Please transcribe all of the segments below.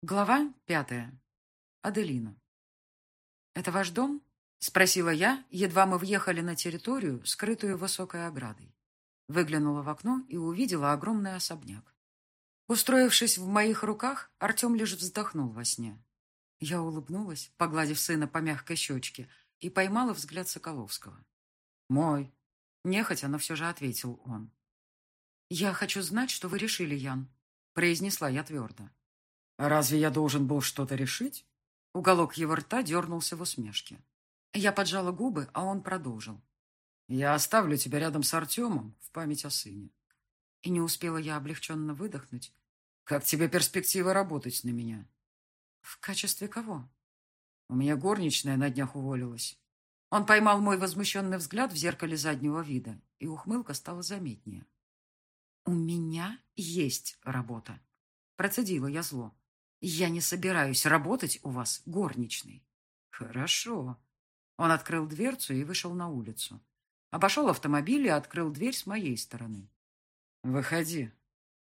Глава пятая. Аделина. «Это ваш дом?» — спросила я, едва мы въехали на территорию, скрытую высокой оградой. Выглянула в окно и увидела огромный особняк. Устроившись в моих руках, Артем лишь вздохнул во сне. Я улыбнулась, погладив сына по мягкой щечке, и поймала взгляд Соколовского. «Мой!» — нехотя, но все же ответил он. «Я хочу знать, что вы решили, Ян», — произнесла я твердо. «Разве я должен был что-то решить?» Уголок его рта дернулся в усмешке. Я поджала губы, а он продолжил. «Я оставлю тебя рядом с Артемом в память о сыне». И не успела я облегченно выдохнуть. «Как тебе перспектива работать на меня?» «В качестве кого?» «У меня горничная на днях уволилась». Он поймал мой возмущенный взгляд в зеркале заднего вида, и ухмылка стала заметнее. «У меня есть работа», — процедила я зло. Я не собираюсь работать у вас горничной. Хорошо. Он открыл дверцу и вышел на улицу. Обошел автомобиль и открыл дверь с моей стороны. Выходи.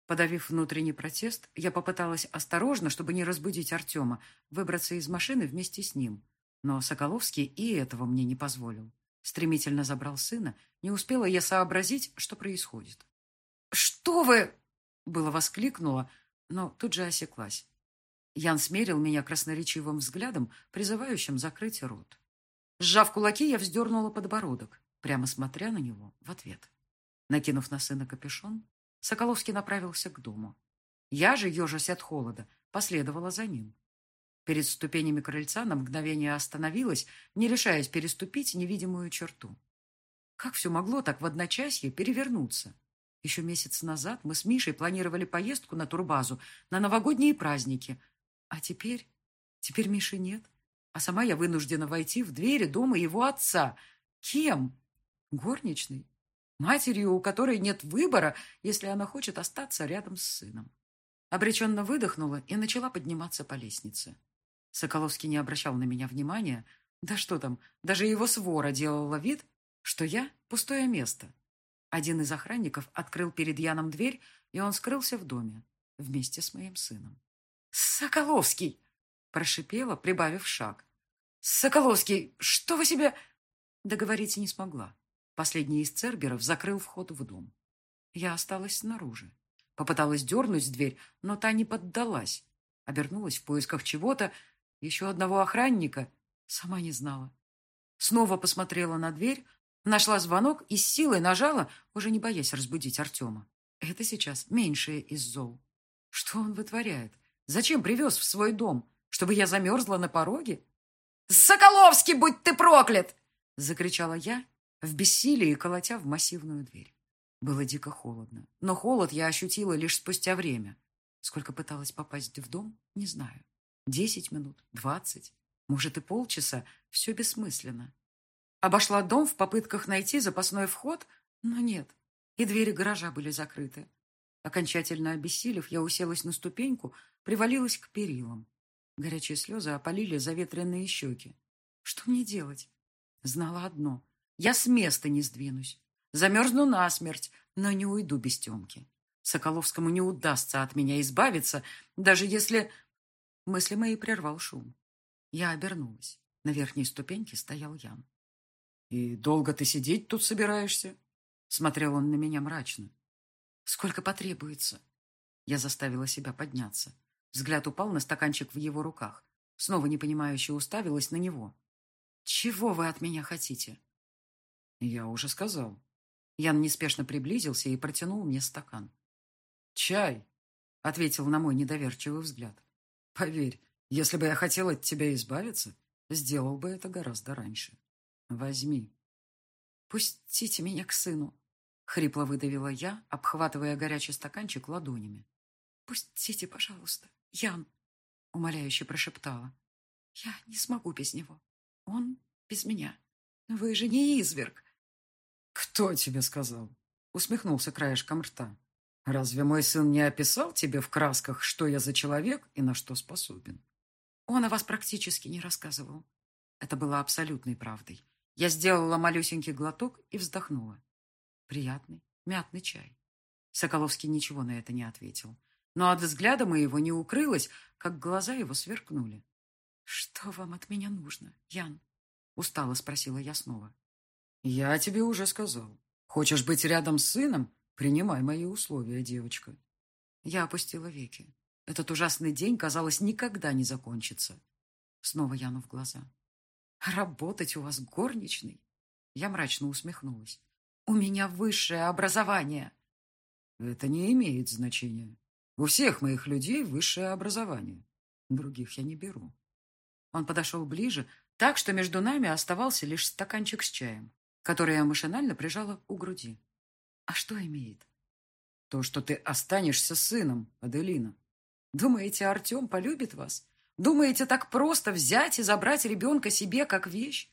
Подавив внутренний протест, я попыталась осторожно, чтобы не разбудить Артема, выбраться из машины вместе с ним. Но Соколовский и этого мне не позволил. Стремительно забрал сына. Не успела я сообразить, что происходит. «Что вы?» — было воскликнула, но тут же осеклась. Ян смерил меня красноречивым взглядом, призывающим закрыть рот. Сжав кулаки, я вздернула подбородок, прямо смотря на него в ответ. Накинув на сына капюшон, Соколовский направился к дому. Я же, ежась от холода, последовала за ним. Перед ступенями крыльца на мгновение остановилась, не решаясь переступить невидимую черту. Как все могло так в одночасье перевернуться? Еще месяц назад мы с Мишей планировали поездку на турбазу на новогодние праздники – а теперь... Теперь Миши нет. А сама я вынуждена войти в двери дома его отца. Кем? Горничной? Матерью, у которой нет выбора, если она хочет остаться рядом с сыном. Обреченно выдохнула и начала подниматься по лестнице. Соколовский не обращал на меня внимания. Да что там, даже его свора делала вид, что я — пустое место. Один из охранников открыл перед Яном дверь, и он скрылся в доме вместе с моим сыном. «Соколовский!» – прошипела, прибавив шаг. «Соколовский, что вы себе...» Договорить не смогла. Последний из церберов закрыл вход в дом. Я осталась снаружи. Попыталась дернуть дверь, но та не поддалась. Обернулась в поисках чего-то, еще одного охранника. Сама не знала. Снова посмотрела на дверь, нашла звонок и с силой нажала, уже не боясь разбудить Артема. Это сейчас меньшее из зол. Что он вытворяет? Зачем привез в свой дом? Чтобы я замерзла на пороге? «Соколовский, будь ты проклят!» Закричала я, в бессилии колотя в массивную дверь. Было дико холодно, но холод я ощутила лишь спустя время. Сколько пыталась попасть в дом, не знаю. Десять минут, двадцать, может и полчаса. Все бессмысленно. Обошла дом в попытках найти запасной вход, но нет. И двери гаража были закрыты. Окончательно обессилев, я уселась на ступеньку, привалилась к перилам. Горячие слезы опалили заветренные щеки. Что мне делать? Знала одно. Я с места не сдвинусь. Замерзну насмерть, но не уйду без Темки. Соколовскому не удастся от меня избавиться, даже если... Мысли мои прервал шум. Я обернулась. На верхней ступеньке стоял Ян. «И долго ты сидеть тут собираешься?» Смотрел он на меня мрачно. Сколько потребуется? Я заставила себя подняться. Взгляд упал на стаканчик в его руках. Снова непонимающе уставилась на него. «Чего вы от меня хотите?» «Я уже сказал». Ян неспешно приблизился и протянул мне стакан. «Чай», — ответил на мой недоверчивый взгляд. «Поверь, если бы я хотел от тебя избавиться, сделал бы это гораздо раньше. Возьми». «Пустите меня к сыну», Хрипло выдавила я, обхватывая горячий стаканчик ладонями. «Пустите, пожалуйста, Ян!» Умоляюще прошептала. «Я не смогу без него. Он без меня. Вы же не изверг!» «Кто тебе сказал?» Усмехнулся краешком рта. «Разве мой сын не описал тебе в красках, что я за человек и на что способен?» Он о вас практически не рассказывал. Это было абсолютной правдой. Я сделала малюсенький глоток и вздохнула. Приятный, мятный чай. Соколовский ничего на это не ответил. но от взгляда моего не укрылось, как глаза его сверкнули. «Что вам от меня нужно, Ян?» — устало спросила я снова. «Я тебе уже сказал. Хочешь быть рядом с сыном? Принимай мои условия, девочка». Я опустила веки. Этот ужасный день, казалось, никогда не закончится. Снова Яну в глаза. «Работать у вас горничной?» Я мрачно усмехнулась. «У меня высшее образование!» «Это не имеет значения. У всех моих людей высшее образование. Других я не беру». Он подошел ближе, так что между нами оставался лишь стаканчик с чаем, который я машинально прижала у груди. «А что имеет?» «То, что ты останешься сыном, Аделина». «Думаете, Артем полюбит вас? Думаете, так просто взять и забрать ребенка себе как вещь?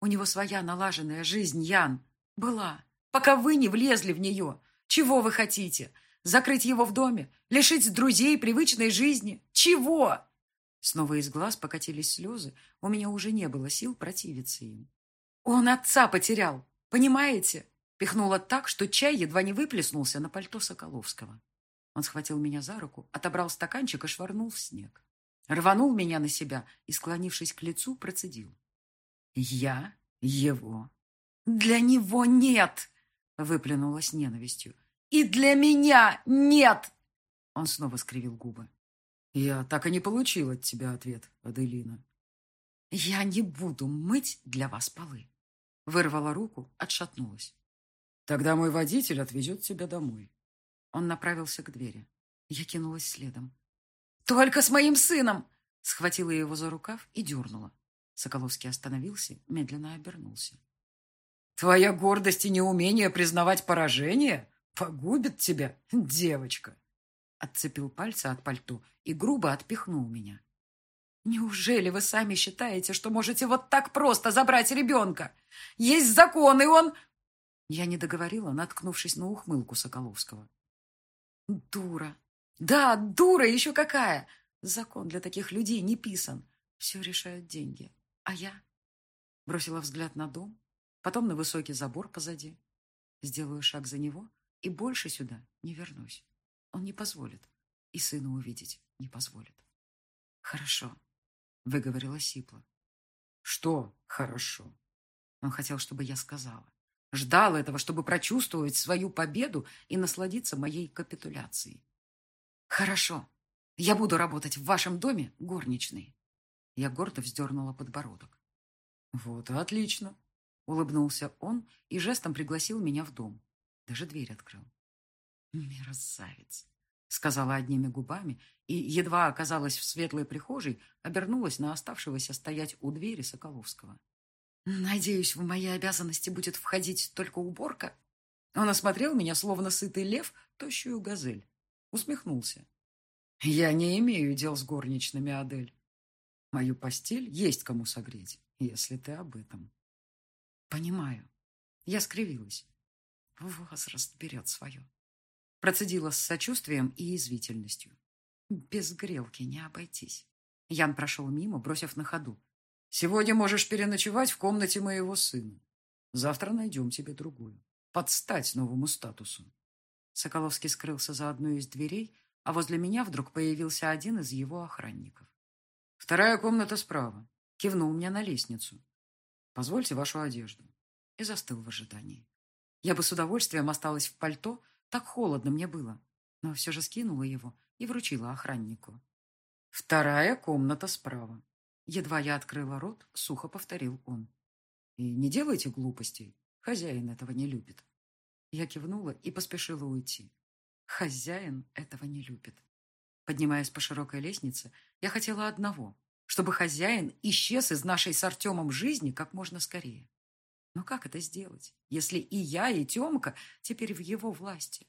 У него своя налаженная жизнь, Ян. Была. Пока вы не влезли в нее. Чего вы хотите? Закрыть его в доме? Лишить друзей привычной жизни? Чего?» Снова из глаз покатились слезы. У меня уже не было сил противиться им. «Он отца потерял. Понимаете?» Пихнула так, что чай едва не выплеснулся на пальто Соколовского. Он схватил меня за руку, отобрал стаканчик и швырнул в снег. Рванул меня на себя и, склонившись к лицу, процедил. «Я его». «Для него нет!» — выплюнула с ненавистью. «И для меня нет!» Он снова скривил губы. «Я так и не получил от тебя ответ, Аделина». «Я не буду мыть для вас полы». Вырвала руку, отшатнулась. «Тогда мой водитель отвезет тебя домой». Он направился к двери. Я кинулась следом. «Только с моим сыном!» Схватила его за рукав и дернула. Соколовский остановился, медленно обернулся. «Твоя гордость и неумение признавать поражение погубит тебя, девочка!» Отцепил пальцы от пальто и грубо отпихнул меня. «Неужели вы сами считаете, что можете вот так просто забрать ребенка? Есть закон, и он...» Я не договорила, наткнувшись на ухмылку Соколовского. «Дура! Да, дура еще какая! Закон для таких людей не писан. Все решают деньги. А я бросила взгляд на дом, потом на высокий забор позади. Сделаю шаг за него и больше сюда не вернусь. Он не позволит. И сына увидеть не позволит. Хорошо, выговорила Сипла. Что хорошо? Он хотел, чтобы я сказала. Ждал этого, чтобы прочувствовать свою победу и насладиться моей капитуляцией. Хорошо, я буду работать в вашем доме горничной. Я гордо вздернула подбородок. Вот отлично. Улыбнулся он и жестом пригласил меня в дом. Даже дверь открыл. Мерзавец, сказала одними губами и, едва оказалась в светлой прихожей, обернулась на оставшегося стоять у двери Соколовского. «Надеюсь, в мои обязанности будет входить только уборка?» Он осмотрел меня, словно сытый лев, тощую газель. Усмехнулся. «Я не имею дел с горничными, Адель. Мою постель есть кому согреть, если ты об этом». «Понимаю». Я скривилась. Возраст берет свое. Процедила с сочувствием и язвительностью. Без грелки не обойтись. Ян прошел мимо, бросив на ходу. «Сегодня можешь переночевать в комнате моего сына. Завтра найдем тебе другую. Подстать новому статусу». Соколовский скрылся за одной из дверей, а возле меня вдруг появился один из его охранников. «Вторая комната справа», — кивнул мне на лестницу. «Позвольте вашу одежду». И застыл в ожидании. Я бы с удовольствием осталась в пальто, так холодно мне было, но все же скинула его и вручила охраннику. «Вторая комната справа». Едва я открыла рот, сухо повторил он. «И не делайте глупостей. Хозяин этого не любит». Я кивнула и поспешила уйти. Хозяин этого не любит. Поднимаясь по широкой лестнице, я хотела одного, чтобы хозяин исчез из нашей с Артемом жизни как можно скорее. Но как это сделать, если и я, и Темка теперь в его власти?